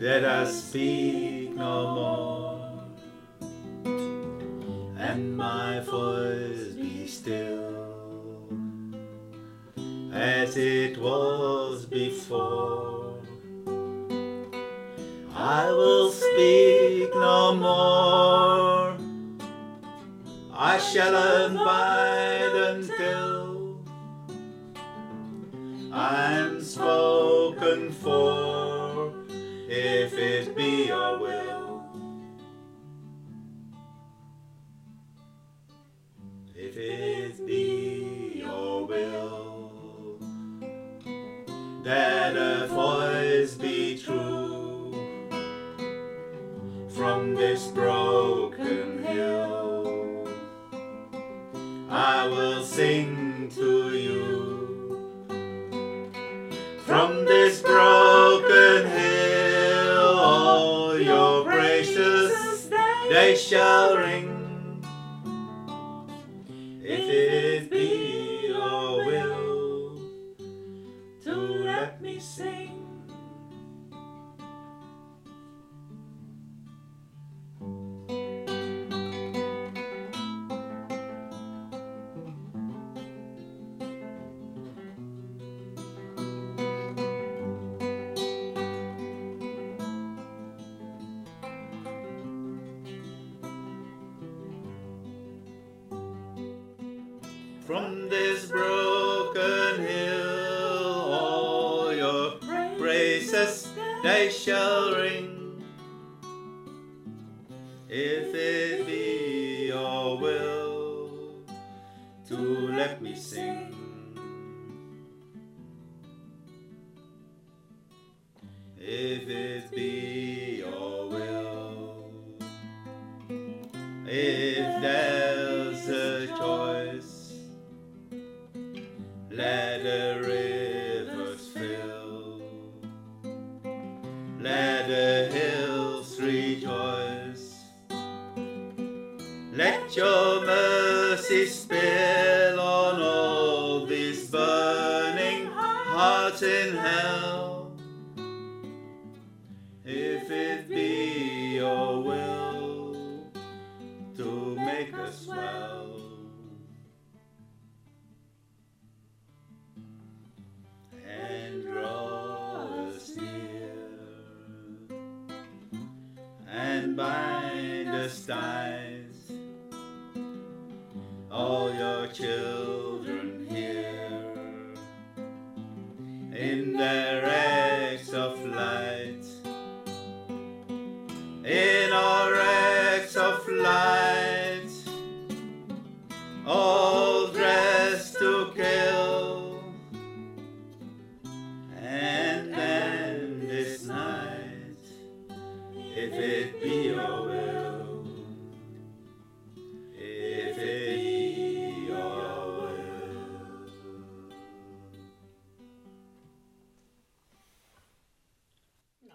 Let us speak no more, and my voice be still, as it was before. I will speak no more. I shall abide until I'm spoken for, if it be your will. If it be your will, that a voice be true from this broken hill. I will sing to you they shall ring. If From this broken hill, all your praises they shall ring. If it be your will to let me sing. If it be your will, if there's let your mercy spill on all these burning hearts in hell. If it be your will to make us well. and draw us near and bind us tight all your children here. In their acts of light, in our acts of light, all dressed to kill, and end this night if it be.